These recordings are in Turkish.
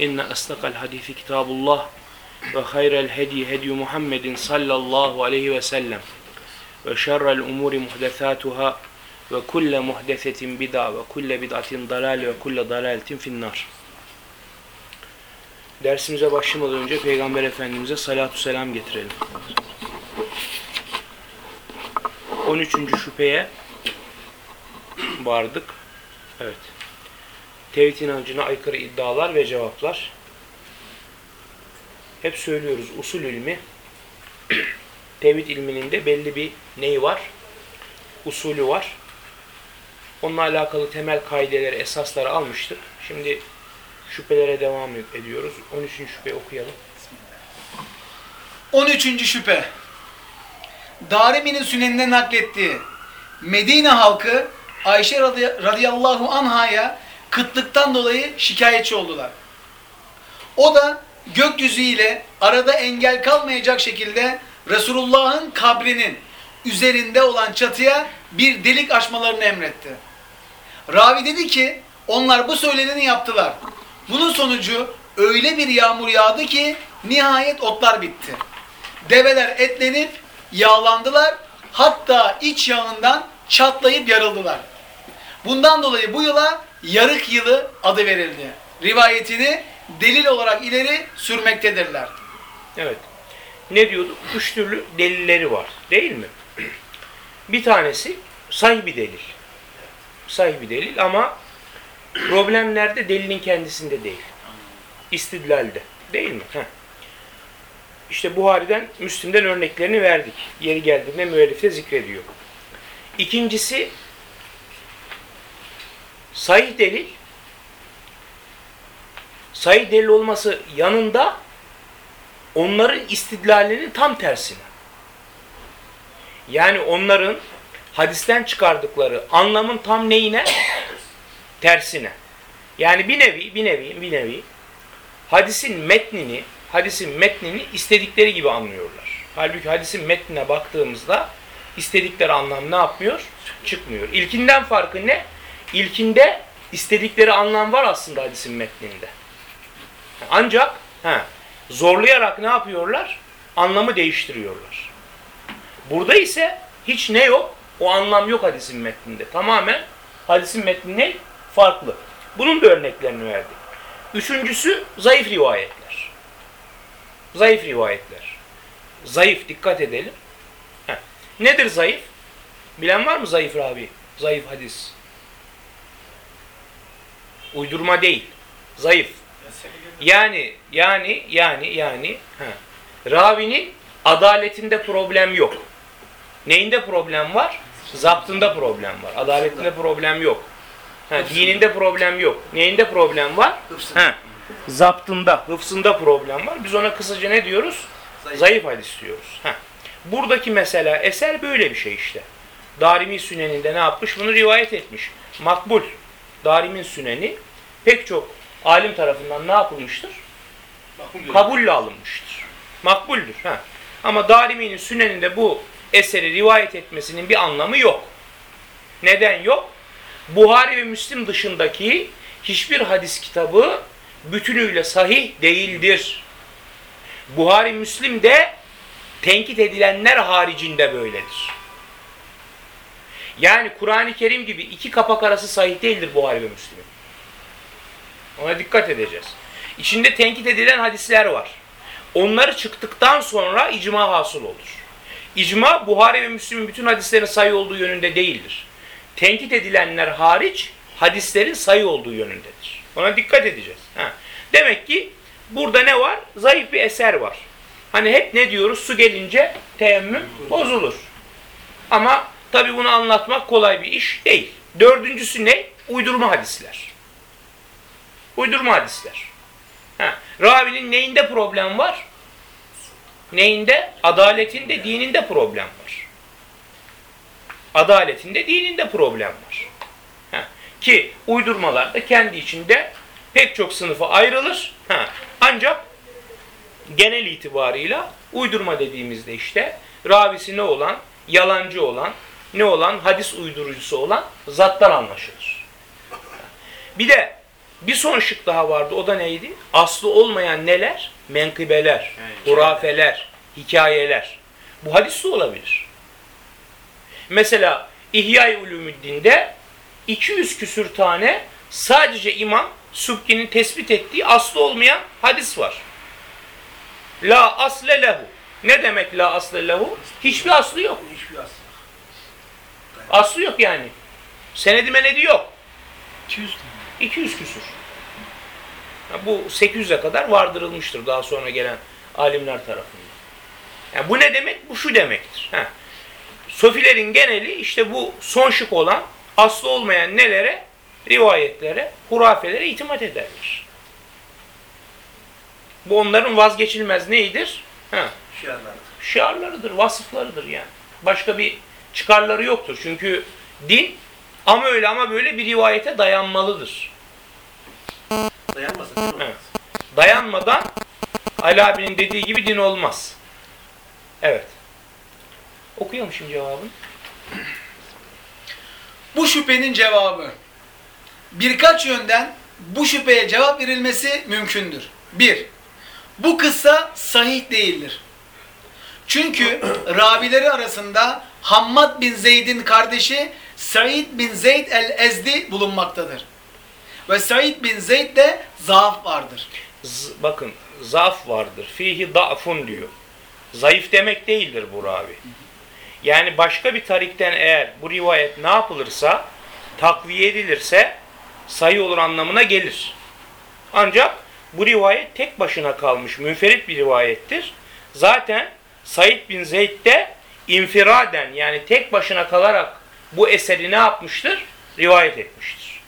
إن أصدق الحديث كتاب الله وخير الهدي هدي محمد صلى الله عليه وسلم وشر الأمور محدثاتها وكل محدثة بدعة وكل بدعة ضلال وكل ضلالة في النار Dersimize başlamadan önce Peygamber Efendimiz'e salatu selam getirelim. 13. şüpheye vardık. Evet. Tevhid inancına aykırı iddialar ve cevaplar. Hep söylüyoruz usul ilmi tevhid ilminin de belli bir neyi var? Usulü var. Onunla alakalı temel kaideleri, esasları almıştık. Şimdi şüphelere devam ediyoruz. 13. şüphe okuyalım. 13. şüphe. Darimi'nin sünenine naklettiği Medine halkı Ayşe radı- radıyallahu anhaya kıtlıktan dolayı şikayetçi oldular. O da gökyüzü ile arada engel kalmayacak şekilde Resulullah'ın kabrinin üzerinde olan çatıya bir delik açmalarını emretti. Ravi dedi ki onlar bu söyleneni yaptılar. Bunun sonucu öyle bir yağmur yağdı ki nihayet otlar bitti. Develer etlenip yağlandılar. Hatta iç yağından çatlayıp yarıldılar. Bundan dolayı bu yıla yarık yılı adı verildi. Rivayetini delil olarak ileri sürmektedirler. Evet. Ne diyorduk? Üç türlü delilleri var. Değil mi? Bir tanesi sahih bir delil. Sahih bir delil ama problemlerde delilin kendisinde değil. İstidlalde. Değil mi? Heh. İşte Buhari'den, Müslim'den örneklerini verdik. Yeri geldiğinde müellif de zikrediyor. İkincisi sahih delil. Sahih delil olması yanında onların istidlalinin tam tersine. Yani onların hadisten çıkardıkları anlamın tam neyine? Tersine. Yani bir nevi, bir nevi, bir nevi hadisin metnini, hadisin metnini istedikleri gibi anlıyorlar. Halbuki hadisin metnine baktığımızda istedikleri anlam ne yapmıyor? Çıkmıyor. İlkinden farkı ne? İlkinde istedikleri anlam var aslında hadisin metninde. Ancak he, zorlayarak ne yapıyorlar? Anlamı değiştiriyorlar. Burada ise hiç ne yok? O anlam yok hadisin metninde. Tamamen hadisin metni ne? Farklı. Bunun da örneklerini verdik. Üçüncüsü zayıf rivayetler. Zayıf rivayetler. Zayıf dikkat edelim. Heh. Nedir zayıf? Bilen var mı zayıf ravi? Zayıf hadis. Uydurma değil. Zayıf. Yani yani yani yani ha. Ravinin adaletinde problem yok. Neyinde problem var? Zaptında problem var. Adaletinde problem yok. Ha, dininde problem yok. Neyinde problem var? Ha, zaptında, hıfsında problem var. Biz ona kısaca ne diyoruz? Zayıf, hadis diyoruz. Ha. Buradaki mesela eser böyle bir şey işte. Darimi Sünen'inde ne yapmış? Bunu rivayet etmiş. Makbul. Darimin Süneni pek çok alim tarafından ne yapılmıştır? Kabulle alınmıştır. Makbuldür. Ha. Ama Darimi'nin Sünen'inde bu eseri rivayet etmesinin bir anlamı yok. Neden yok? Buhari ve Müslim dışındaki hiçbir hadis kitabı bütünüyle sahih değildir. Buhari Müslim de tenkit edilenler haricinde böyledir. Yani Kur'an-ı Kerim gibi iki kapak arası sahih değildir Buhari ve Müslim'in. Ona dikkat edeceğiz. İçinde tenkit edilen hadisler var. Onları çıktıktan sonra icma hasıl olur. İcma Buhari ve Müslim'in bütün hadislerin sayı olduğu yönünde değildir. Tenkit edilenler hariç hadislerin sayı olduğu yönündedir. Ona dikkat edeceğiz. Ha. Demek ki burada ne var? Zayıf bir eser var. Hani hep ne diyoruz? Su gelince teyemmüm bozulur. Ama tabi bunu anlatmak kolay bir iş değil. Dördüncüsü ne? Uydurma hadisler. Uydurma hadisler. Ha. Ravinin neyinde problem var? Neyinde? Adaletinde, dininde problem var. Adaletinde, dininde problem var. Ha. Ki uydurmalar da kendi içinde pek çok sınıfa ayrılır. Ha. Ancak genel itibarıyla uydurma dediğimizde işte ravisi ne olan, yalancı olan, ne olan, hadis uydurucusu olan zatlar anlaşılır. Bir de bir son şık daha vardı. O da neydi? Aslı olmayan neler? Menkıbeler, hurafeler, hikayeler. Bu hadis de olabilir. Mesela İhya-i Ulumuddin'de 200 küsür tane sadece İmam Subki'nin tespit ettiği aslı olmayan hadis var. La asle lehu. Ne demek la asle lehu? Hiçbir aslı yok. Hiçbir aslı. Aslı yok yani. Senedi menedi yok. 200 tane. 200 küsur. Ya bu 800'e kadar vardırılmıştır daha sonra gelen alimler tarafından. Yani bu ne demek? Bu şu demektir. Ha. Sofilerin geneli işte bu son şık olan aslı olmayan nelere? Rivayetlere, hurafelere itimat ederler. Bu onların vazgeçilmez neyidir? Ha. Şiarlar. Şiarlarıdır, vasıflarıdır yani. Başka bir çıkarları yoktur. Çünkü din ama öyle ama böyle bir rivayete dayanmalıdır. Dayanmasın? Evet. Dayanmadan Ali abinin dediği gibi din olmaz. Evet. Okuyalım şimdi cevabını. Bu şüphenin cevabı. Birkaç yönden bu şüpheye cevap verilmesi mümkündür. 1. Bu kıssa sahih değildir. Çünkü ravileri arasında Hammad bin Zeyd'in kardeşi Said bin Zeyd el-Ezdi bulunmaktadır. Ve Said bin Zeyd'de zaaf vardır. Z- bakın zaaf vardır. Fihi da'fun diyor. Zayıf demek değildir bu ravi. Yani başka bir tarikten eğer bu rivayet ne yapılırsa takviye edilirse sayı olur anlamına gelir. Ancak bu rivayet tek başına kalmış münferit bir rivayettir. Zaten Said bin Zeyd de infiraden yani tek başına kalarak bu eseri ne yapmıştır? Rivayet etmiştir.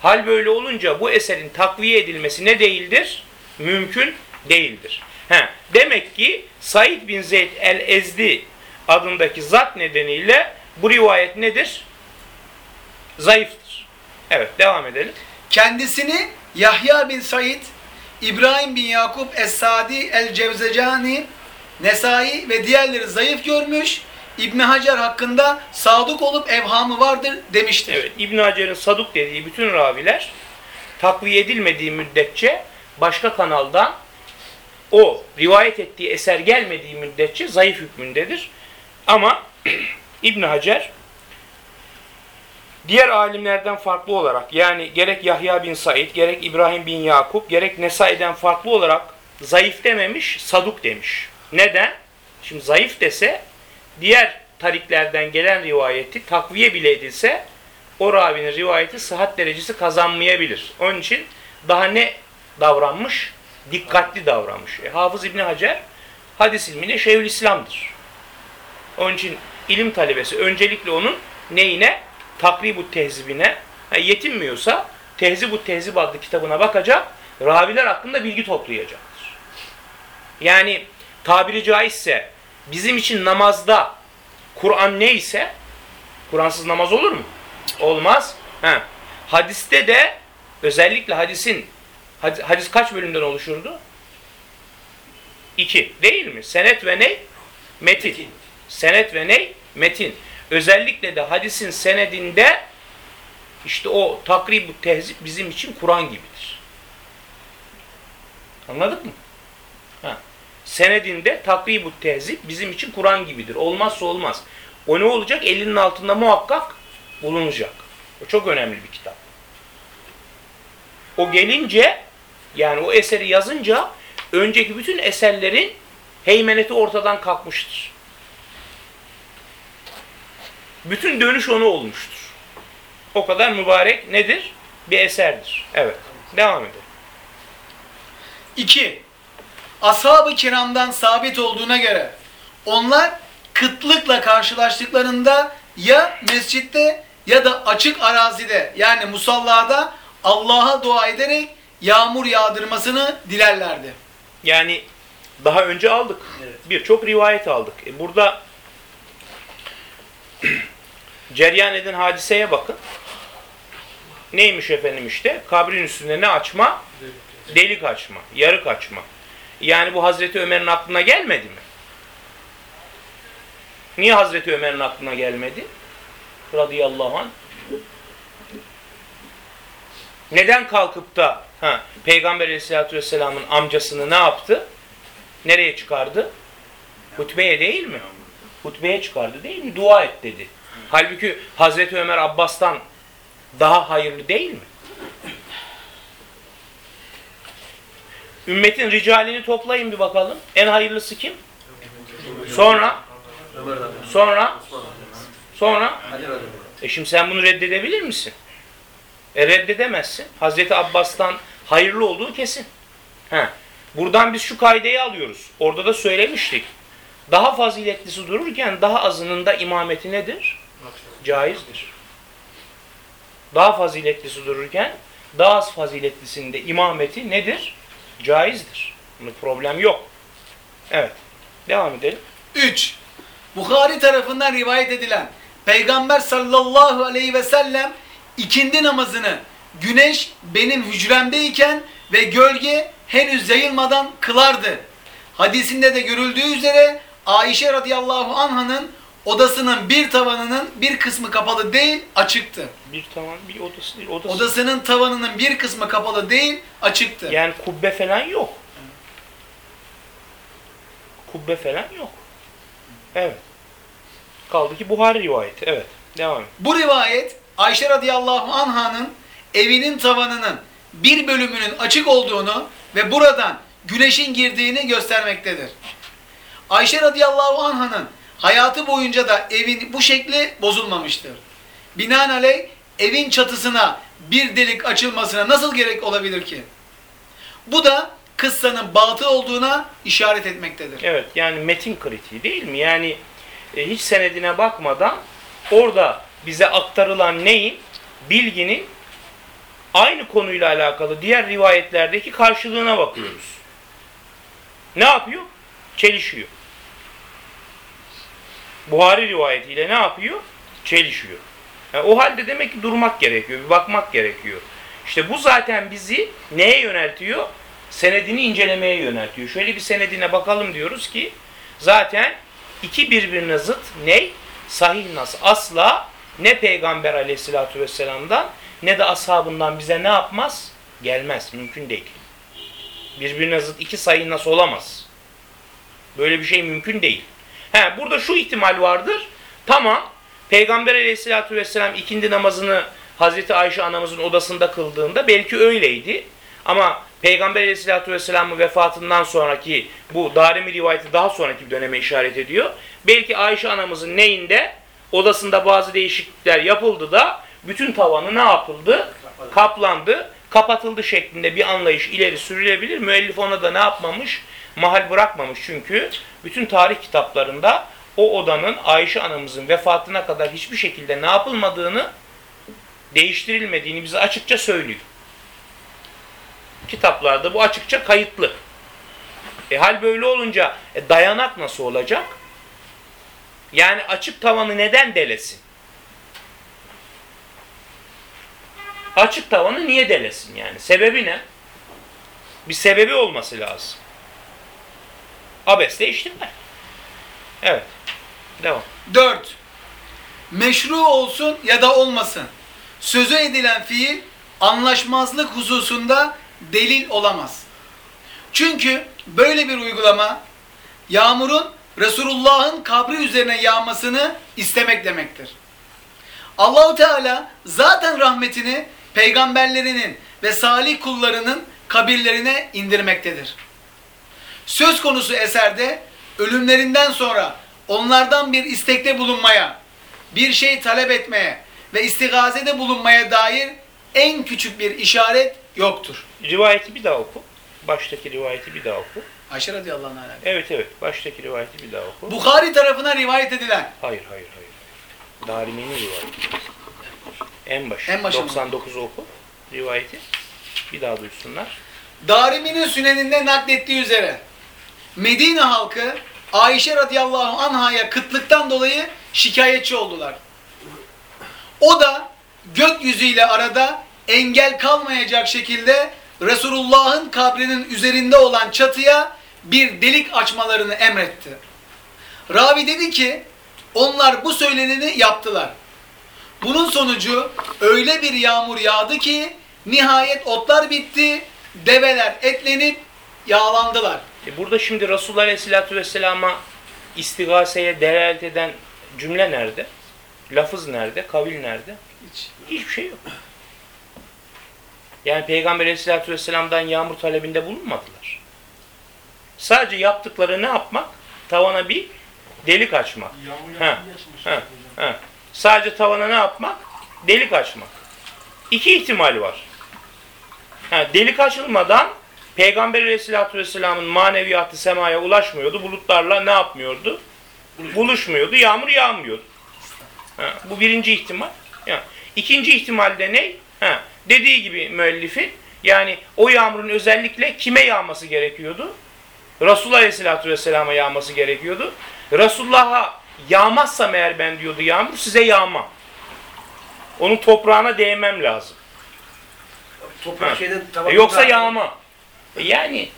Hal böyle olunca bu eserin takviye edilmesi ne değildir? Mümkün değildir. He, demek ki Said bin Zeyd el-Ezdi adındaki zat nedeniyle bu rivayet nedir? Zayıftır. Evet devam edelim. Kendisini Yahya bin Said, İbrahim bin Yakup Es-Sadi El-Cevzecani, Nesai ve diğerleri zayıf görmüş, İbn Hacer hakkında sadık olup evhamı vardır demiştir. Evet İbn Hacer'in saduk dediği bütün raviler takviye edilmediği müddetçe başka kanaldan o rivayet ettiği eser gelmediği müddetçe zayıf hükmündedir. Ama İbn Hacer diğer alimlerden farklı olarak yani gerek Yahya bin Said, gerek İbrahim bin Yakup, gerek Nesai'den farklı olarak zayıf dememiş, saduk demiş. Neden? Şimdi zayıf dese diğer tariklerden gelen rivayeti takviye bile edilse o ravinin rivayeti sıhhat derecesi kazanmayabilir. Onun için daha ne davranmış? Dikkatli davranmış. E, Hafız İbni Hacer hadis ilmine Şeyhülislam'dır. Onun için ilim talebesi öncelikle onun neyine? Takribu tehzibine ha, yetinmiyorsa Tehzibu Tehzib adlı kitabına bakacak, raviler hakkında bilgi toplayacaktır. Yani tabiri caizse bizim için namazda Kur'an neyse Kur'ansız namaz olur mu? Olmaz. Ha. Hadiste de özellikle hadisin hadis, kaç bölümden oluşurdu? İki. Değil mi? Senet ve ne? Metin. Metin. Senet ve ne? Metin. Özellikle de hadisin senedinde işte o takribu tehzip bizim için Kur'an gibidir. Anladık mı? Senedinde takribu tehzip bizim için Kur'an gibidir. Olmazsa olmaz. O ne olacak? Elinin altında muhakkak bulunacak. O çok önemli bir kitap. O gelince yani o eseri yazınca önceki bütün eserlerin heymeneti ortadan kalkmıştır. Bütün dönüş onu olmuştur. O kadar mübarek nedir? Bir eserdir. Evet. Devam edelim. 2. Ashab-ı kiramdan sabit olduğuna göre onlar kıtlıkla karşılaştıklarında ya mescitte ya da açık arazide yani musallada Allah'a dua ederek yağmur yağdırmasını dilerlerdi. Yani daha önce aldık. Birçok rivayet aldık. E burada ceryan eden hadiseye bakın. Neymiş efendim işte? Kabrin üstünde ne açma? Delik açma, yarık açma. Yani bu Hazreti Ömer'in aklına gelmedi mi? Niye Hazreti Ömer'in aklına gelmedi? Radıyallahu anh. Neden kalkıp da ha, Peygamber Aleyhisselatü Vesselam'ın amcasını ne yaptı? Nereye çıkardı? Hutbeye değil mi? Hutbeye çıkardı değil mi? Dua et dedi. Halbuki Hazreti Ömer Abbas'tan daha hayırlı değil mi? Ümmetin ricalini toplayın bir bakalım. En hayırlısı kim? Sonra? Sonra? Sonra? E şimdi sen bunu reddedebilir misin? E reddedemezsin. Hazreti Abbas'tan hayırlı olduğu kesin. He. Buradan biz şu kaideyi alıyoruz. Orada da söylemiştik. Daha faziletlisi dururken daha azının da imameti nedir? Caizdir. Daha faziletlisi dururken daha az faziletlisinin de imameti nedir? Caizdir. Bunda problem yok. Evet. Devam edelim. 3. Bukhari tarafından rivayet edilen Peygamber sallallahu aleyhi ve sellem ikindi namazını güneş benim hücremdeyken ve gölge henüz yayılmadan kılardı. Hadisinde de görüldüğü üzere Ayşe radıyallahu anh'ın odasının bir tavanının bir kısmı kapalı değil açıktı. Bir tamam bir odası değil. Odası. Odasının tavanının bir kısmı kapalı değil açıktı. Yani kubbe falan yok. Kubbe falan yok. Evet. Kaldı ki Buhari rivayeti. Evet. Devam et. Bu rivayet Ayşe radıyallahu anh'ın evinin tavanının bir bölümünün açık olduğunu ve buradan güneşin girdiğini göstermektedir. Ayşe radıyallahu anh'ın hayatı boyunca da evin bu şekli bozulmamıştır. Binaenaleyh evin çatısına bir delik açılmasına nasıl gerek olabilir ki? Bu da kıssanın batıl olduğuna işaret etmektedir. Evet yani metin kritiği değil mi? Yani e, hiç senedine bakmadan orada bize aktarılan neyin? Bilginin aynı konuyla alakalı diğer rivayetlerdeki karşılığına bakıyoruz. Ne yapıyor? Çelişiyor. Buhari rivayetiyle ne yapıyor? Çelişiyor. Yani o halde demek ki durmak gerekiyor, bir bakmak gerekiyor. İşte bu zaten bizi neye yöneltiyor? Senedini incelemeye yöneltiyor. Şöyle bir senedine bakalım diyoruz ki zaten iki birbirine zıt ne? Sahih nas asla ne Peygamber aleyhissalatü vesselam'dan ne de ashabından bize ne yapmaz? Gelmez. Mümkün değil. Birbirine zıt iki sahih nas olamaz. Böyle bir şey mümkün değil. He, burada şu ihtimal vardır. Tamam. Peygamber aleyhissalatü vesselam ikindi namazını Hazreti Ayşe anamızın odasında kıldığında belki öyleydi. Ama Peygamber aleyhissalatü vesselamın vefatından sonraki bu Darimi rivayeti daha sonraki bir döneme işaret ediyor. Belki Ayşe anamızın neyinde odasında bazı değişiklikler yapıldı da bütün tavanı ne yapıldı? Kaplandı, kapatıldı şeklinde bir anlayış ileri sürülebilir. Müellif ona da ne yapmamış? Mahal bırakmamış çünkü bütün tarih kitaplarında o odanın Ayşe anamızın vefatına kadar hiçbir şekilde ne yapılmadığını değiştirilmediğini bize açıkça söylüyor. Kitaplarda bu açıkça kayıtlı. E hal böyle olunca e, dayanak nasıl olacak? Yani açık tavanı neden delesin? Açık tavanı niye delesin yani? Sebebi ne? Bir sebebi olması lazım. Abesle iştimler. Evet. Devam. 4. Meşru olsun ya da olmasın. Sözü edilen fiil anlaşmazlık hususunda delil olamaz. Çünkü böyle bir uygulama yağmurun Resulullah'ın kabri üzerine yağmasını istemek demektir. Allahu Teala zaten rahmetini peygamberlerinin ve salih kullarının kabirlerine indirmektedir. Söz konusu eserde ölümlerinden sonra onlardan bir istekte bulunmaya, bir şey talep etmeye ve istigazede bulunmaya dair en küçük bir işaret yoktur. Rivayeti bir daha oku. Baştaki rivayeti bir daha oku. Ayşe radıyallahu anh'a. Evet evet. Baştaki rivayeti bir daha oku. Bukhari tarafına rivayet edilen Hayır hayır hayır. Darimi'nin rivayeti. En başı. En başı mı? 99 oku rivayeti. Bir daha duysunlar. Darimi'nin süneninde naklettiği üzere Medine halkı Ayşe radıyallahu anhaya kıtlıktan dolayı şikayetçi oldular. O da gökyüzüyle arada engel kalmayacak şekilde Resulullah'ın kabrinin üzerinde olan çatıya bir delik açmalarını emretti. Ravi dedi ki onlar bu söyleneni yaptılar. Bunun sonucu öyle bir yağmur yağdı ki nihayet otlar bitti, develer etlenip yağlandılar. E burada şimdi Resulullah Aleyhisselatü Vesselam'a istigaseye delalet eden cümle nerede? Lafız nerede? Kavil nerede? Hiç. Hiçbir şey yok. Yani Peygamber Aleyhisselatü Vesselam'dan yağmur talebinde bulunmadılar. Sadece yaptıkları ne yapmak? Tavana bir delik açmak. Ha, ha, ha. Sadece tavana ne yapmak? Delik açmak. İki ihtimal var. Ha, delik açılmadan Peygamber Aleyhisselatü Vesselam'ın maneviyatı semaya ulaşmıyordu. Bulutlarla ne yapmıyordu? Buluşmuyordu. Yağmur yağmıyordu. Ha, bu birinci ihtimal. Ya. İkinci ihtimalde ne? Ha, dediği gibi müellifin yani o yağmurun özellikle kime yağması gerekiyordu? Resulullah Aleyhisselatü Vesselam'a yağması gerekiyordu. Resulullah'a yağmazsam eğer ben diyordu yağmur size yağmam. Onun toprağına değmem lazım. Toprak şeyden yoksa yağma. E, yani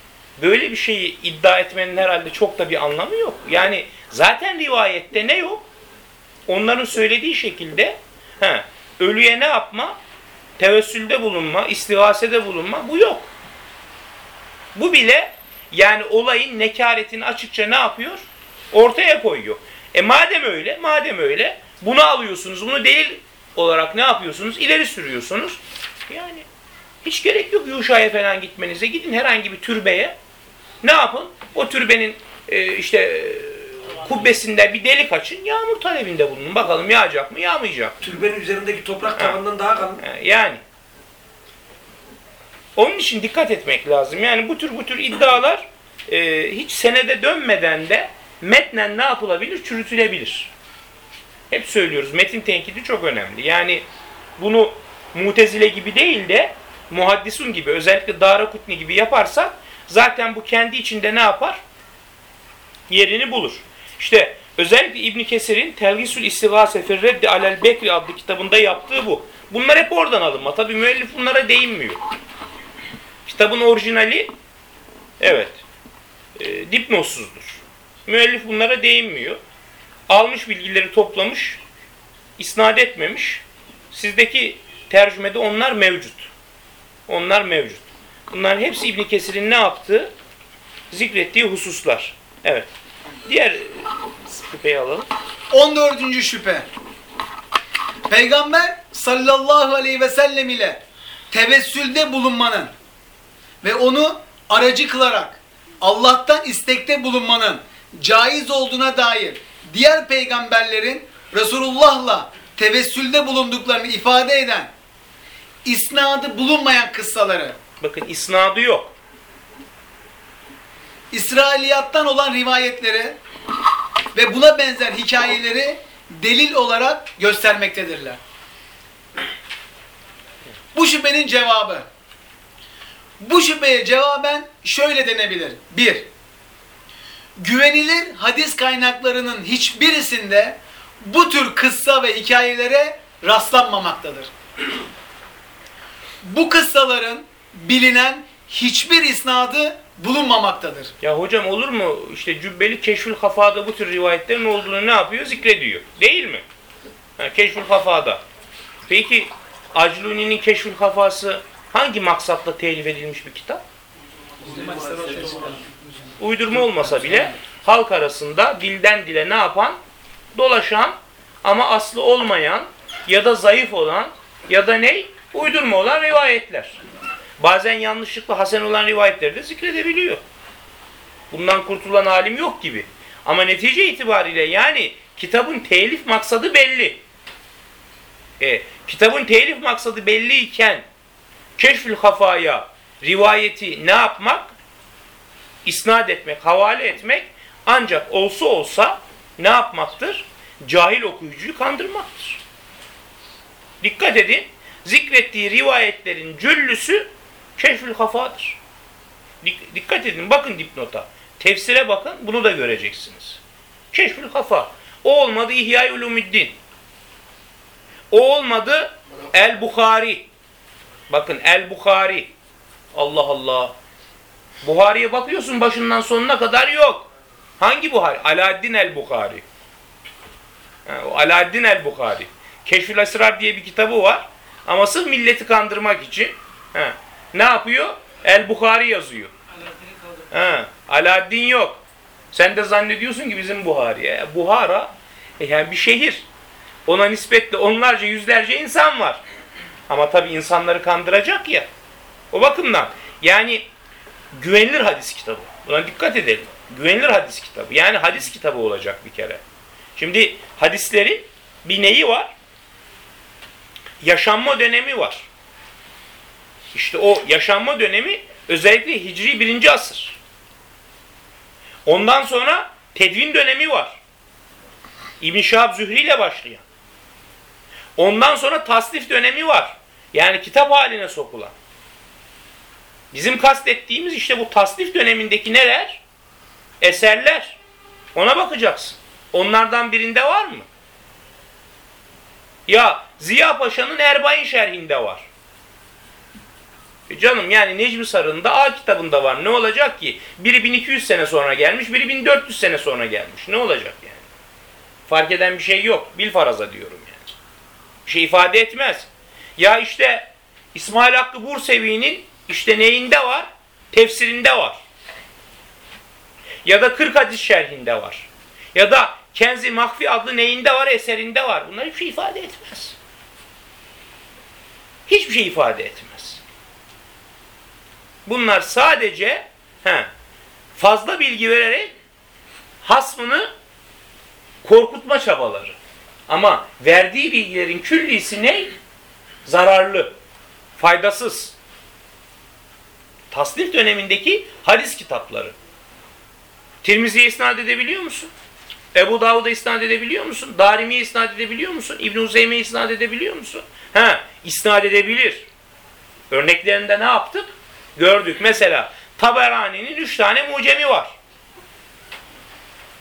böyle bir şeyi iddia etmenin herhalde çok da bir anlamı yok. Yani zaten rivayette ne yok? Onların söylediği şekilde he, ölüye ne yapma? Tevessülde bulunma, istivasede bulunma bu yok. Bu bile yani olayın nekaretini açıkça ne yapıyor? Ortaya koyuyor. E madem öyle, madem öyle bunu alıyorsunuz, bunu delil olarak ne yapıyorsunuz? İleri sürüyorsunuz. Yani hiç gerek yok Yuşa'ya falan gitmenize. Gidin herhangi bir türbeye. Ne yapın? O türbenin e, işte e, kubbesinde bir delik açın. Yağmur talebinde bulunun. Bakalım yağacak mı, yağmayacak? Türbenin üzerindeki toprak tavandan daha kalın. Yani. Onun için dikkat etmek lazım. Yani bu tür bu tür iddialar e, hiç senede dönmeden de metnen ne yapılabilir? Çürütülebilir. Hep söylüyoruz. Metin tenkidi çok önemli. Yani bunu mutezile gibi değil de muhaddisun gibi özellikle Darakutni gibi yaparsak zaten bu kendi içinde ne yapar? Yerini bulur. İşte özellikle İbn Kesir'in Telgisül İstigase fi Reddi alel Bekri adlı kitabında yaptığı bu. Bunlar hep oradan alınma. Tabi müellif bunlara değinmiyor. Kitabın orijinali evet e, dipnotsuzdur. Müellif bunlara değinmiyor. Almış bilgileri toplamış, isnat etmemiş. Sizdeki tercümede onlar mevcut. Onlar mevcut. Bunların hepsi İbn Kesir'in ne yaptığı, zikrettiği hususlar. Evet. Diğer şüpheyi alalım. 14. şüphe. Peygamber sallallahu aleyhi ve sellem ile tevessülde bulunmanın ve onu aracı kılarak Allah'tan istekte bulunmanın caiz olduğuna dair diğer peygamberlerin Resulullah'la tevessülde bulunduklarını ifade eden isnadı bulunmayan kıssaları Bakın isnadı yok. İsrailiyattan olan rivayetleri ve buna benzer hikayeleri delil olarak göstermektedirler. Bu şüphenin cevabı. Bu şüpheye cevaben şöyle denebilir. 1. Güvenilir hadis kaynaklarının hiçbirisinde bu tür kıssa ve hikayelere rastlanmamaktadır. Bu kıssaların bilinen hiçbir isnadı bulunmamaktadır. Ya hocam olur mu işte Cübbeli Keşfül Hafa'da bu tür rivayetlerin olduğunu ne yapıyor? Zikrediyor. Değil mi? Ha, Keşfül Hafa'da. Peki Acluni'nin Keşfül Hafası hangi maksatla telif edilmiş bir kitap? Uydurma olmasa bile halk arasında dilden dile ne yapan? Dolaşan ama aslı olmayan ya da zayıf olan ya da ne? Uydurma olan rivayetler. Bazen yanlışlıkla hasen olan rivayetleri de zikredebiliyor. Bundan kurtulan alim yok gibi. Ama netice itibariyle yani kitabın telif maksadı belli. E, kitabın telif maksadı belli iken Keşfül Hafaya rivayeti ne yapmak? İsnat etmek, havale etmek ancak olsa olsa ne yapmaktır? Cahil okuyucuyu kandırmaktır. Dikkat edin. Zikrettiği rivayetlerin cüllüsü Keşfül Hafa'dır. Dik- dikkat edin. Bakın dipnota. Tefsire bakın. Bunu da göreceksiniz. Keşfül Hafa. O olmadı İhya-i Ulumuddin. O olmadı El Bukhari. Bakın El Bukhari. Allah Allah. Buhari'ye bakıyorsun başından sonuna kadar yok. Hangi Buhari? Alaaddin El Bukhari. Ha, o Alaaddin El Bukhari. Keşfül Esrar diye bir kitabı var. Ama sırf milleti kandırmak için ha, ne yapıyor? El Bukhari yazıyor. Ha, Alaaddin yok. Sen de zannediyorsun ki bizim Buhari'ye. Buhara e, yani bir şehir. Ona nispetle onlarca yüzlerce insan var. Ama tabii insanları kandıracak ya. O bakımdan yani güvenilir hadis kitabı. Buna dikkat edelim. Güvenilir hadis kitabı. Yani hadis kitabı olacak bir kere. Şimdi hadislerin bir neyi var? Yaşanma dönemi var. İşte o yaşanma dönemi özellikle Hicri birinci asır. Ondan sonra tedvin dönemi var. İbn Şahab Zühri ile başlayan. Ondan sonra tasnif dönemi var. Yani kitap haline sokulan. Bizim kastettiğimiz işte bu tasnif dönemindeki neler? Eserler. Ona bakacaksın. Onlardan birinde var mı? Ya Ziya Paşa'nın Erbain şerhinde var. E canım yani Necmi Sarı'nın da A kitabında var. Ne olacak ki? Biri 1200 sene sonra gelmiş, biri 1400 sene sonra gelmiş. Ne olacak yani? Fark eden bir şey yok. Bilfaraza diyorum yani. Bir şey ifade etmez. Ya işte İsmail Hakkı Bursevi'nin işte neyinde var? Tefsirinde var. Ya da 40 hadis şerhinde var. Ya da Kenzi Mahfi adlı neyinde var? Eserinde var. Bunlar hiçbir şey ifade etmez. Hiçbir şey ifade etmez. Bunlar sadece he, fazla bilgi vererek hasmını korkutma çabaları. Ama verdiği bilgilerin küllisi ne? Zararlı, faydasız. Tasnif dönemindeki hadis kitapları. Tirmizi'ye isnat edebiliyor musun? Ebu Davud'a isnat edebiliyor musun? Darimi'ye isnat edebiliyor musun? İbn-i Uzeyme'ye isnat edebiliyor musun? Ha, isnat edebilir. Örneklerinde ne yaptık? Gördük. Mesela Taberani'nin üç tane mucemi var.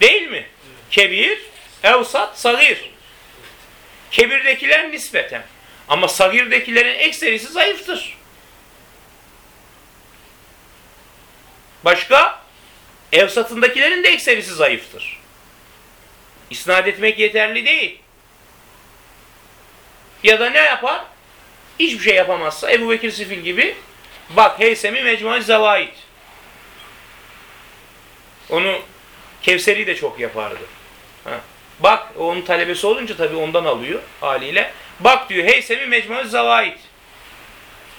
Değil mi? Kebir, Evsat, Sagir. Kebirdekiler nispeten. Ama Sagir'dekilerin ekserisi zayıftır. Başka? Evsat'ındakilerin de ekserisi zayıftır. İsnat etmek yeterli değil. Ya da ne yapar? Hiçbir şey yapamazsa Ebu Bekir Sifil gibi bak Heysemi Mecmuaz Zavait. Onu Kevseri de çok yapardı. Ha. Bak onun talebesi olunca tabii ondan alıyor haliyle. Bak diyor Heysemi Mecmuaz Zavait.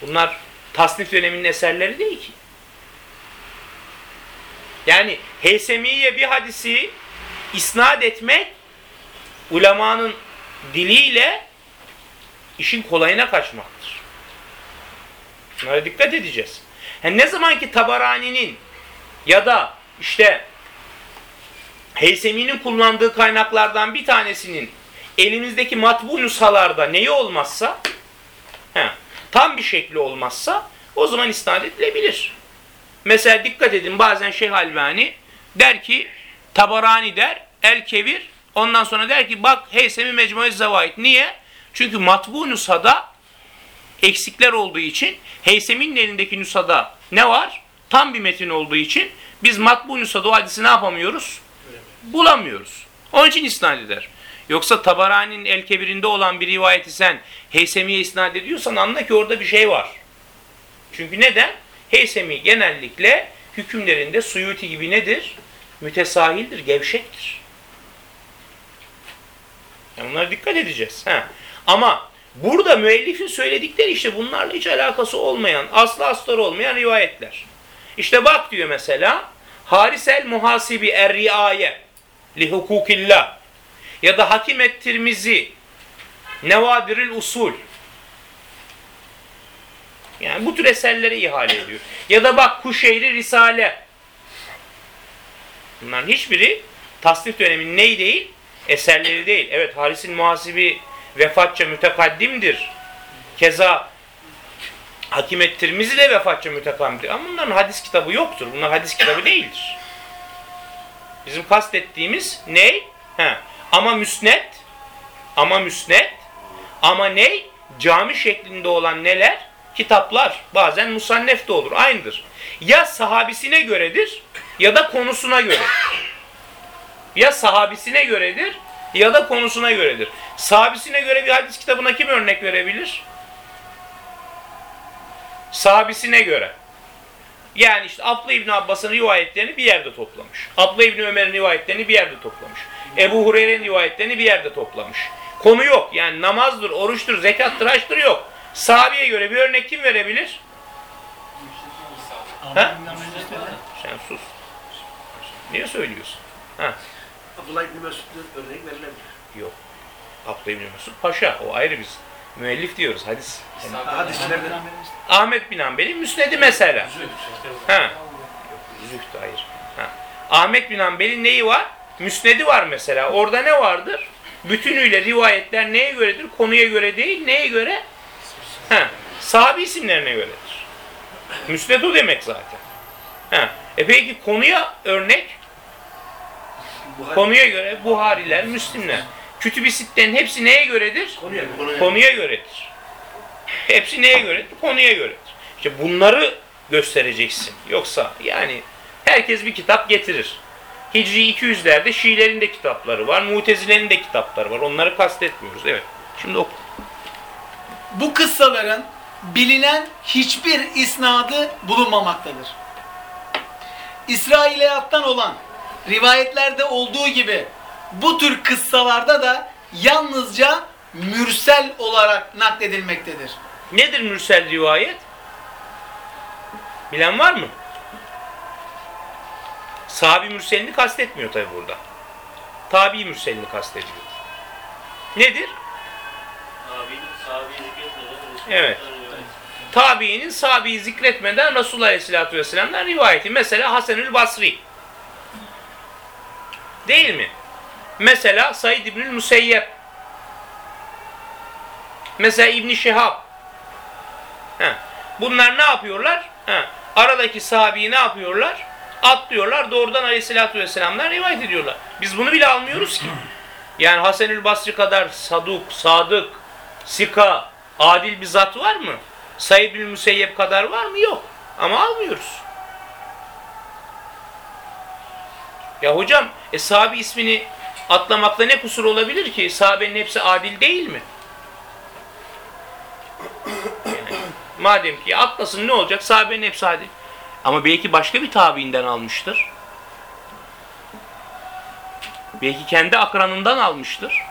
Bunlar tasnif döneminin eserleri değil ki. Yani Heysemi'ye bir hadisi isnat etmek ulemanın diliyle işin kolayına kaçmaktır. Bunlara dikkat edeceğiz. Yani ne zaman ki Tabarani'nin ya da işte Heysemi'nin kullandığı kaynaklardan bir tanesinin elimizdeki matbu nüshalarda neyi olmazsa he, tam bir şekli olmazsa o zaman isnat edilebilir. Mesela dikkat edin bazen Şeyh Albani der ki Tabarani der El Kebir ondan sonra der ki bak Heysemi Mecmuez Zavait. Niye? Çünkü matbu nüshada eksikler olduğu için Heysemi'nin elindeki nüshada ne var? Tam bir metin olduğu için biz matbu nüshada o hadisi ne yapamıyoruz? Bulamıyoruz. Onun için isnat eder. Yoksa Tabarani'nin El Kebir'inde olan bir rivayeti sen Heysemi'ye isnat ediyorsan anla ki orada bir şey var. Çünkü neden? Heysemi genellikle hükümlerinde Suyuti gibi nedir? Mütesahildir, gevşektir. Yani bunlara dikkat edeceğiz. Ha. Ama burada müellifin söyledikleri işte bunlarla hiç alakası olmayan, aslı astarı olmayan rivayetler. İşte bak diyor mesela Harisel muhasibi er riaye li hukukillah ya da Hakim et-Tirmizi Nevadiril usul yani bu tür eserleri ihale ediyor. Ya da bak Kuşeyri Risale Bunların hiçbiri tasnif döneminin neyi değil? Eserleri değil. Evet Haris'in muhasibi vefatça mütekaddimdir. Keza Hakim et-Tirmizi de vefatça mütekaddimdir. Ama bunların hadis kitabı yoktur. Bunlar hadis kitabı değildir. Bizim kastettiğimiz ne? He. Ama müsnet, ama müsnet, ama ne? Cami şeklinde olan neler? Kitaplar. Bazen musannef de olur. Aynıdır. Ya sahabisine göredir ya da konusuna göre. Ya sahabisine göredir ya da konusuna göredir. Sahabisine göre bir hadis kitabına kim örnek verebilir? Sahabisine göre. Yani işte Abdullah İbni Abbas'ın rivayetlerini bir yerde toplamış. Abdullah İbni Ömer'in rivayetlerini bir yerde toplamış. Ebu Hureyre'nin rivayetlerini bir yerde toplamış. Konu yok. Yani namazdır, oruçtur, zekattır, haçtır yok. Sahabeye göre bir örnek kim verebilir? Ha? Sen sus. Niye söylüyorsun? Ha? Abdullah İbni Mesud'un örneği verilebilir. Yok. Abdullah İbni Mesud Paşa. O ayrı biz. Müellif diyoruz. Hadis. Hadislerden Ahmet bin Hanbel'in müsnedi mesela. Ha. Zühtü hayır. Ha. Ahmet bin Hanbel'in neyi var? Müsnedi var mesela. Orada ne vardır? Bütünüyle rivayetler neye göredir? Konuya göre değil, neye göre? Ha. Sahabi isimlerine göredir. Müsned o demek zaten. Ha. E peki konuya örnek? Buhari Konuya göre Buhariler, Müslimler. Kütüb-i Sitte'nin hepsi neye göredir? konuya Konuya göredir. Hepsi neye göredir? Konuya göredir. İşte bunları göstereceksin. Yoksa yani herkes bir kitap getirir. Hicri 200'lerde Şiilerin de kitapları var, Mutezile'nin de kitapları var. Onları kastetmiyoruz. Evet. Şimdi oku. Bu kıssaların bilinen hiçbir isnadı bulunmamaktadır. İsrailiyattan olan rivayetlerde olduğu gibi bu tür kıssalarda da yalnızca mürsel olarak nakledilmektedir. Nedir mürsel rivayet? Bilen var mı? Sahabi mürselini kastetmiyor tabi burada. Tabi mürselini kastediyor. Nedir? Evet. Tabiinin sahabeyi zikretmeden Resulullah Aleyhisselatü Vesselam'dan rivayeti. Mesela Hasanül Basri. Değil mi? Mesela Said İbnül Müseyyep. Mesela İbn Şihab. He. Bunlar ne yapıyorlar? He. Aradaki sahabeyi ne yapıyorlar? Atlıyorlar. Doğrudan Aleyhisselatü Vesselam'dan rivayet ediyorlar. Biz bunu bile almıyoruz ki. Yani Hasanül Basri kadar saduk, sadık, sika, adil bir zat var mı? Said bin Müseyyep kadar var mı? Yok. Ama almıyoruz. Ya hocam, e sahabi ismini atlamakta ne kusur olabilir ki? Sahabenin hepsi adil değil mi? Yani, madem ki atlasın ne olacak? Sahabenin hepsi adil. Ama belki başka bir tabiinden almıştır. Belki kendi akranından almıştır.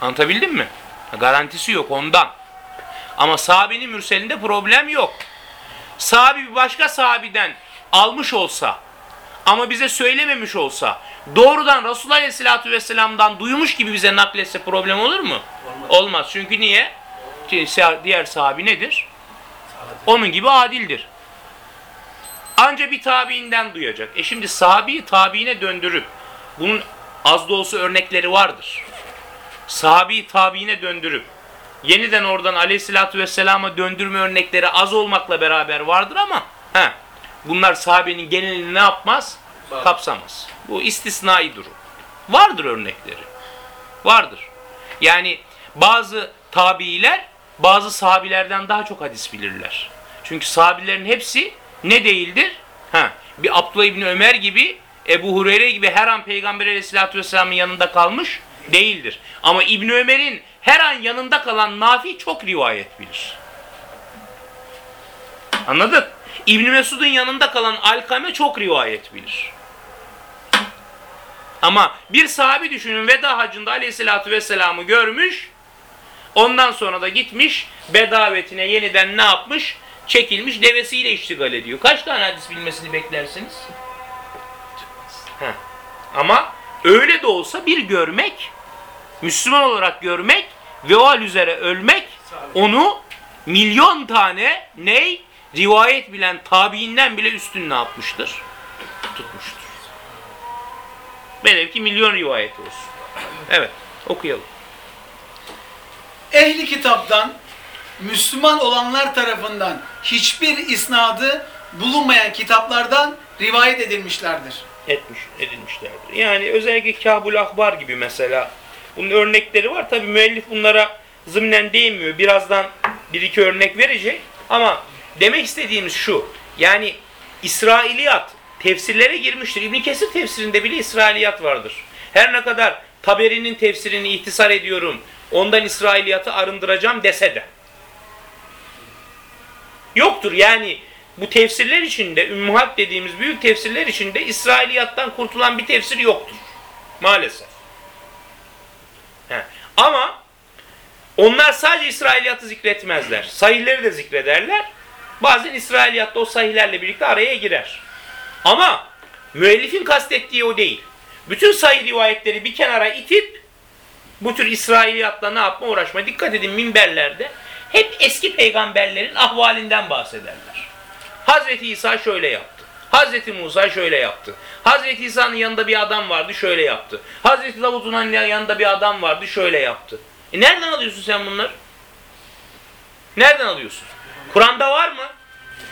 Anlatabildim mi? Garantisi yok ondan. Ama sahabenin mürselinde problem yok. Sahabi bir başka sahabiden almış olsa ama bize söylememiş olsa doğrudan Resulullah Aleyhisselatü Vesselam'dan duymuş gibi bize nakletse problem olur mu? Olmaz. Çünkü niye? Çünkü diğer sahabi nedir? Onun gibi adildir. Anca bir tabiinden duyacak. E şimdi sahabeyi tabiine döndürüp bunun az da olsa örnekleri vardır. Sahabeyi tabiine döndürüp yeniden oradan aleyhissalatü vesselama döndürme örnekleri az olmakla beraber vardır ama he, bunlar sahabenin genelini ne yapmaz? Kapsamaz. Bu istisnai durum. Vardır örnekleri. Vardır. Yani bazı tabiiler bazı sahabilerden daha çok hadis bilirler. Çünkü sahabilerin hepsi ne değildir? Ha, bir Abdullah İbni Ömer gibi, Ebu Hureyre gibi her an Peygamber Aleyhisselatü Vesselam'ın yanında kalmış değildir. Ama İbni Ömer'in her an yanında kalan Nafi çok rivayet bilir. Anladın? İbni Mesud'un yanında kalan Alkame çok rivayet bilir. Ama bir sahabi düşünün veda hacında Aleyhisselatü Vesselam'ı görmüş, ondan sonra da gitmiş bedavetine yeniden ne yapmış? çekilmiş devesiyle iştigal ediyor. Kaç tane hadis bilmesini beklersiniz? Heh. Ama öyle de olsa bir görmek, Müslüman olarak görmek ve o hal üzere ölmek onu milyon tane ney? Rivayet bilen tabiinden bile üstün ne yapmıştır? Tutmuştur. Velev ki milyon rivayet olsun. Evet, okuyalım. Ehli kitaptan Müslüman olanlar tarafından hiçbir isnadı bulunmayan kitaplardan rivayet edilmişlerdir. etmiş edilmişlerdir. Yani özellikle Kabul Akbar gibi mesela. Bunun örnekleri var. Tabi müellif bunlara zımnen değinmiyor. Birazdan bir iki örnek verecek. Ama demek istediğimiz şu. Yani İsrailiyat tefsirlere girmiştir. İbn Kesir tefsirinde bile İsrailiyat vardır. Her ne kadar Taberi'nin tefsirini ihtisar ediyorum. Ondan İsrailiyatı arındıracağım dese de. Yoktur yani bu tefsirler içinde, Ümmühat dediğimiz büyük tefsirler içinde İsrailiyattan kurtulan bir tefsir yoktur. Maalesef. He. Ama onlar sadece İsrailiyatı zikretmezler. Sahihleri de zikrederler. Bazen İsrailiyat da o sahihlerle birlikte araya girer. Ama müellifin kastettiği o değil. Bütün sahih rivayetleri bir kenara itip bu tür İsrailiyatla ne yapma uğraşma. Dikkat edin minberlerde hep eski peygamberlerin ahvalinden bahsederler. Hazreti İsa şöyle yaptı. Hazreti Musa şöyle yaptı. Hazreti İsa'nın yanında bir adam vardı şöyle yaptı. Hazreti Davud'un yanında bir adam vardı şöyle yaptı. E nereden alıyorsun sen bunları? Nereden alıyorsun? Kur'an'da var mı?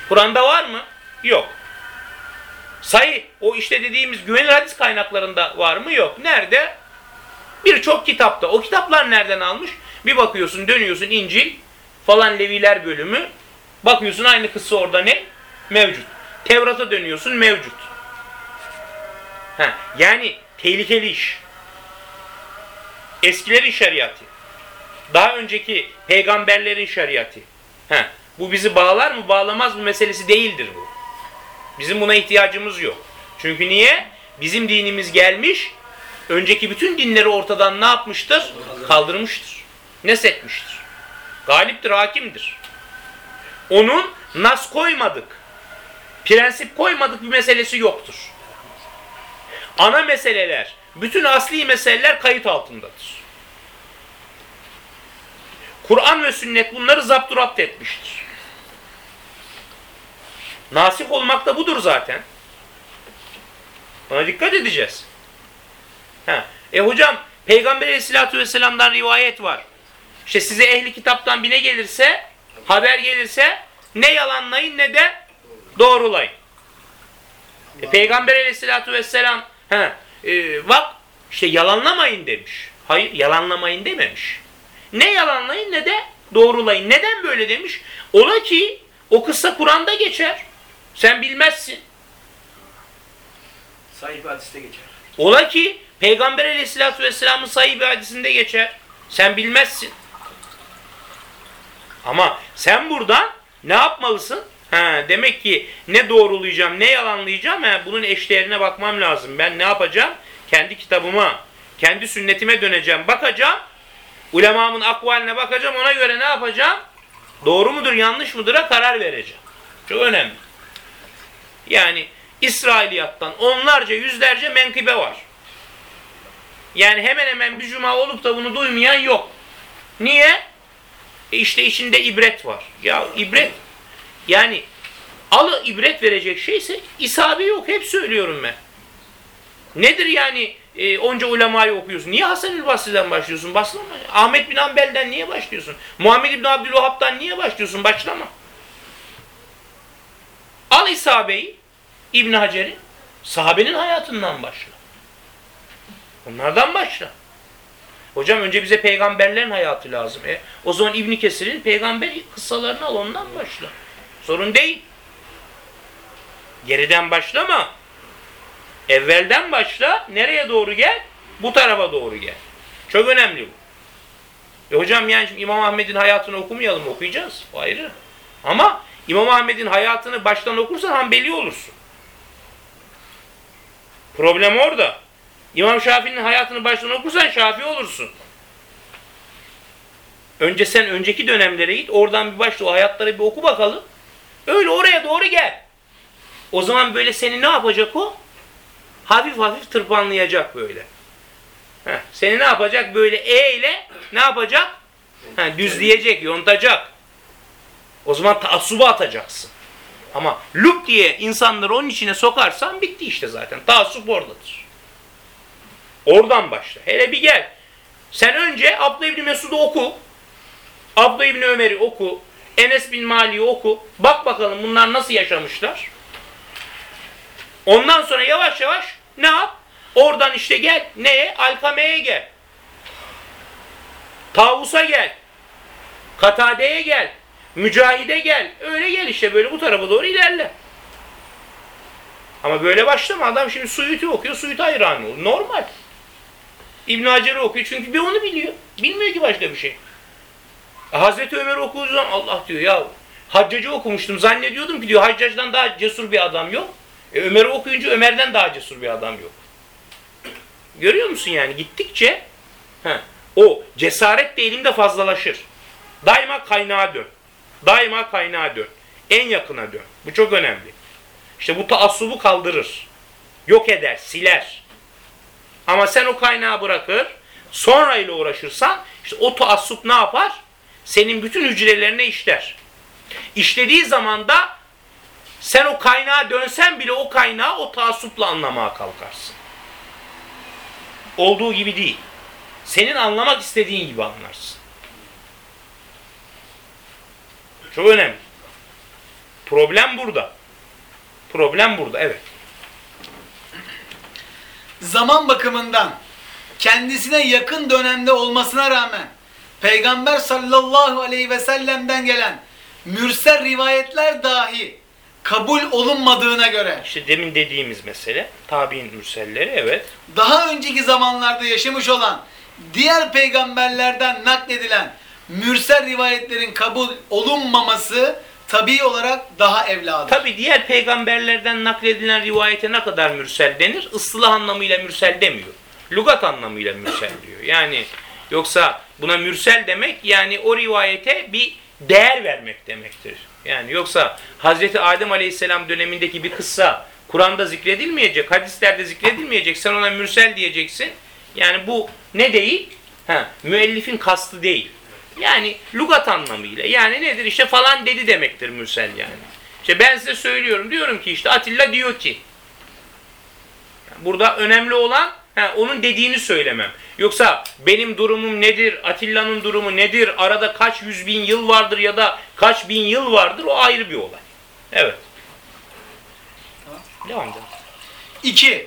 Kur'an'da var mı? Yok. Sayı o işte dediğimiz güvenilir hadis kaynaklarında var mı? Yok. Nerede? Birçok kitapta. O kitaplar nereden almış? Bir bakıyorsun dönüyorsun İncil falan Leviler bölümü. Bakıyorsun aynı kıssa orada ne? Mevcut. Tevrat'a dönüyorsun mevcut. Ha, yani tehlikeli iş. Eskilerin şeriatı. Daha önceki peygamberlerin şeriatı. Ha, bu bizi bağlar mı bağlamaz mı meselesi değildir bu. Bizim buna ihtiyacımız yok. Çünkü niye? Bizim dinimiz gelmiş, önceki bütün dinleri ortadan ne yapmıştır? Kaldırmıştır. Nesetmiştir. Galiptir, hakimdir. Onun nas koymadık, prensip koymadık bir meselesi yoktur. Ana meseleler, bütün asli meseleler kayıt altındadır. Kur'an ve sünnet bunları zapturapt etmiştir. Nasih olmak da budur zaten. Ona dikkat edeceğiz. Ha. E hocam Peygamber aleyhissalatü vesselam'dan rivayet var. İşte size ehli kitaptan bir ne gelirse, haber gelirse ne yalanlayın ne de doğrulayın. E, Peygamber aleyhissalatü vesselam he, e, bak işte yalanlamayın demiş. Hayır yalanlamayın dememiş. Ne yalanlayın ne de doğrulayın. Neden böyle demiş? Ola ki o kıssa Kur'an'da geçer. Sen bilmezsin. Sahih hadiste geçer. Ola ki Peygamber aleyhissalatü vesselamın sahih hadisinde geçer. Sen bilmezsin. Ama sen buradan ne yapmalısın? Ha, demek ki ne doğrulayacağım ne yalanlayacağım ha, bunun eşdeğerine bakmam lazım. Ben ne yapacağım? Kendi kitabıma, kendi sünnetime döneceğim. Bakacağım. Ulemamın akvaline bakacağım. Ona göre ne yapacağım? Doğru mudur yanlış mıdır'a karar vereceğim. Çok önemli. Yani İsrailiyattan onlarca yüzlerce menkıbe var. Yani hemen hemen bir cuma olup da bunu duymayan yok. Niye? E işte içinde ibret var. Ya ibret yani alı ibret verecek şeyse isabe yok. Hep söylüyorum ben. Nedir yani e, onca ulemayı okuyorsun? Niye Hasan-ül Basri'den başlıyorsun? Başlama. Ahmet bin Hanbel'den niye başlıyorsun? Muhammed bin Abdülvahap'tan niye başlıyorsun? Başlama. Al isabeyi İbn Hacer'i sahabenin hayatından başla. Onlardan başla. Hocam önce bize peygamberlerin hayatı lazım. E, o zaman İbn Kesir'in peygamber kıssalarını al ondan başla. Sorun değil. Geriden başlama. Evvelden başla. Nereye doğru gel? Bu tarafa doğru gel. Çok önemli bu. E hocam yani şimdi İmam Ahmet'in hayatını okumayalım okuyacağız. O ayrı. Ama İmam Ahmet'in hayatını baştan okursan Hanbeli olursun. Problem orada. İmam Şafii'nin hayatını baştan okursan Şafii olursun. Önce sen önceki dönemlere git. Oradan bir başla o hayatları bir oku bakalım. Öyle oraya doğru gel. O zaman böyle seni ne yapacak o? Hafif hafif tırpanlayacak böyle. Heh, seni ne yapacak? Böyle E ile ne yapacak? Ha, düzleyecek, yontacak. O zaman taassuba atacaksın. Ama lup diye insanları onun içine sokarsan bitti işte zaten. Taassup oradadır. Oradan başla. Hele bir gel. Sen önce Abdullah İbni Mesud'u oku. Abdullah İbni Ömer'i oku. Enes bin Mali'yi oku. Bak bakalım bunlar nasıl yaşamışlar. Ondan sonra yavaş yavaş ne yap? Oradan işte gel. Neye? Alkame'ye gel. Tavus'a gel. Katade'ye gel. Mücahide gel. Öyle gel işte böyle bu tarafa doğru ilerle. Ama böyle başlama adam şimdi Suyut'u okuyor. Suyut hayranı olur. Normal. İbn Hacer'i okuyor çünkü bir onu biliyor. Bilmiyor ki başka bir şey. E, Hazreti Ömer okuduğu zaman Allah diyor ya Haccacı okumuştum zannediyordum ki diyor Haccac'dan daha cesur bir adam yok. E, Ömer'i okuyunca Ömer'den daha cesur bir adam yok. Görüyor musun yani gittikçe he, o cesaret de elinde fazlalaşır. Daima kaynağa dön. Daima kaynağa dön. En yakına dön. Bu çok önemli. İşte bu taassubu kaldırır. Yok eder, siler. Ama sen o kaynağı bırakır, sonra ile uğraşırsan işte o taassup ne yapar? Senin bütün hücrelerine işler. İşlediği zaman da sen o kaynağa dönsen bile o kaynağı o taassupla anlamaya kalkarsın. Olduğu gibi değil. Senin anlamak istediğin gibi anlarsın. Çok önemli. Problem burada. Problem burada, evet. zaman bakımından kendisine yakın dönemde olmasına rağmen Peygamber sallallahu aleyhi ve sellem'den gelen mürsel rivayetler dahi kabul olunmadığına göre İşte demin dediğimiz mesele, tabi'in mürselleri, evet. daha önceki zamanlarda yaşamış olan diğer peygamberlerden nakledilen mürsel rivayetlerin kabul olunmaması tabii olarak daha evladır. Tabi diğer peygamberlerden nakledilen rivayete ne kadar mürsel denir? Islah anlamıyla mürsel demiyor. Lugat anlamıyla mürsel diyor. Yani yoksa buna mürsel demek yani o rivayete bir değer vermek demektir. Yani yoksa Hazreti Adem Aleyhisselam dönemindeki bir kıssa Kur'an'da zikredilmeyecek, hadislerde zikredilmeyecek. Sen ona mürsel diyeceksin. Yani bu ne değil? Ha, müellifin kastı değil. Yani lugat anlamıyla. Yani nedir? İşte falan dedi demektir mürsel yani. İşte ben size söylüyorum. Diyorum ki işte Atilla diyor ki. Burada önemli olan ha, onun dediğini söylemem. Yoksa benim durumum nedir? Atilla'nın durumu nedir? Arada kaç yüz bin yıl vardır ya da kaç bin yıl vardır? O ayrı bir olay. Evet. Devam edelim. 2.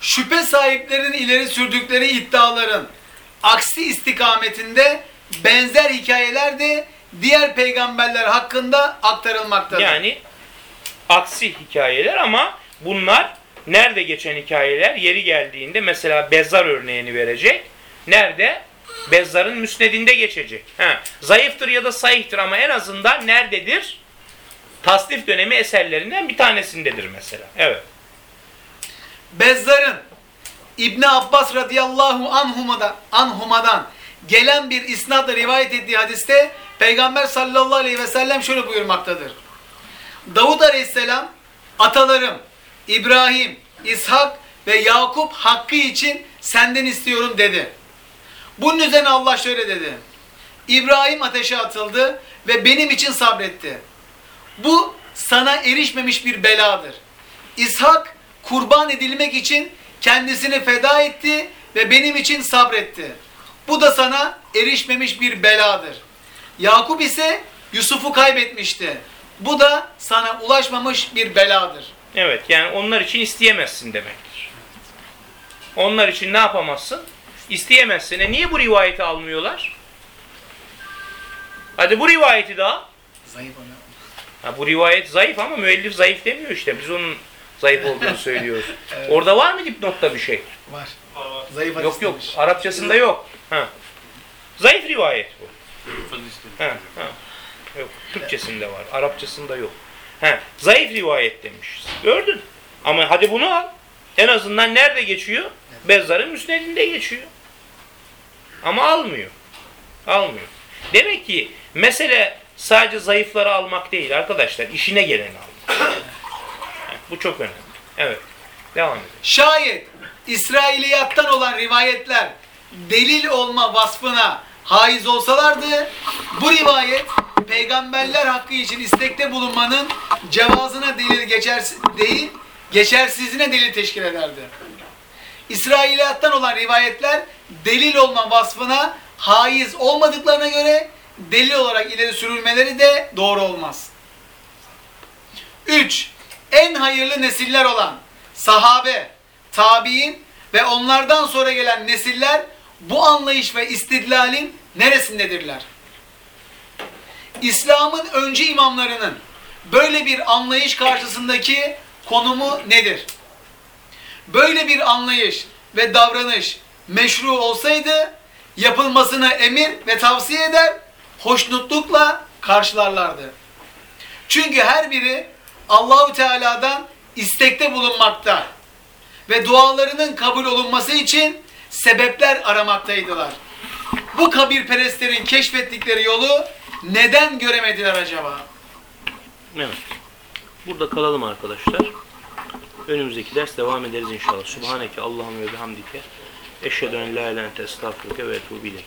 Şüphe sahiplerinin ileri sürdükleri iddiaların aksi istikametinde benzer hikayeler de diğer peygamberler hakkında aktarılmaktadır. Yani aksi hikayeler ama bunlar nerede geçen hikayeler? Yeri geldiğinde mesela Bezzar örneğini verecek. Nerede? Bezzar'ın müsnedinde geçecek. Ha, zayıftır ya da sahihtir ama en azından nerededir? Tasnif dönemi eserlerinden bir tanesindedir mesela. Evet. Bezzar'ın İbni Abbas radıyallahu anhuma'dan, anhumadan gelen bir isnatla rivayet ettiği hadiste Peygamber sallallahu aleyhi ve sellem şöyle buyurmaktadır. Davud aleyhisselam atalarım İbrahim, İshak ve Yakup hakkı için senden istiyorum dedi. Bunun üzerine Allah şöyle dedi. İbrahim ateşe atıldı ve benim için sabretti. Bu sana erişmemiş bir beladır. İshak kurban edilmek için kendisini feda etti ve benim için sabretti. Bu da sana erişmemiş bir beladır. Yakup ise Yusuf'u kaybetmişti. Bu da sana ulaşmamış bir beladır. Evet yani onlar için isteyemezsin demektir. Onlar için ne yapamazsın? İsteyemezsin. E niye bu rivayeti almıyorlar? Hadi bu rivayeti al. Zayıf ona. Ha, bu rivayet zayıf ama müellif zayıf demiyor işte. Biz onun zayıf olduğunu söylüyoruz. Orada var mı dipnotta bir şey? Var. Zayıf Yok yok. demiş. Arapçasında yok. Ha. Zayıf rivayet bu. Ha, ha. Yok. Türkçesinde var. Arapçasında yok. Ha. Zayıf rivayet demiş. Gördün. Ama hadi bunu al. En azından nerede geçiyor? Bezzar'ın müsnedinde geçiyor. Ama almıyor. Almıyor. Demek ki mesele sadece zayıfları almak değil arkadaşlar. işine geleni almak. Bu çok önemli. Evet. Devam edelim. Şayet İsrailiyattan olan rivayetler delil olma vasfına haiz olsalardı bu rivayet peygamberler hakkı için istekte bulunmanın cevazına delil geçersiz değil geçersizliğine delil teşkil ederdi. İsrailiyattan olan rivayetler delil olma vasfına haiz olmadıklarına göre delil olarak ileri sürülmeleri de doğru olmaz. 3. En hayırlı nesiller olan sahabe, tabi'in ve onlardan sonra gelen nesiller bu anlayış ve istidlalin neresindedirler? İslam'ın öncü imamlarının böyle bir anlayış karşısındaki konumu nedir? Böyle bir anlayış ve davranış meşru olsaydı yapılmasını emir ve tavsiye eder, hoşnutlukla karşılarlardı. Çünkü her biri Allahü Teala'dan istekte bulunmakta ve dualarının kabul olunması için sebepler aramaktaydılar. Bu kabirperestlerin keşfettikleri yolu neden göremediler acaba? Evet. Burada kalalım arkadaşlar. Önümüzdeki ders devam ederiz inşallah. Subhaneke Allahümme ve bihamdike. Eşhedü en la ilahe ente estağfurüke ve ileyk.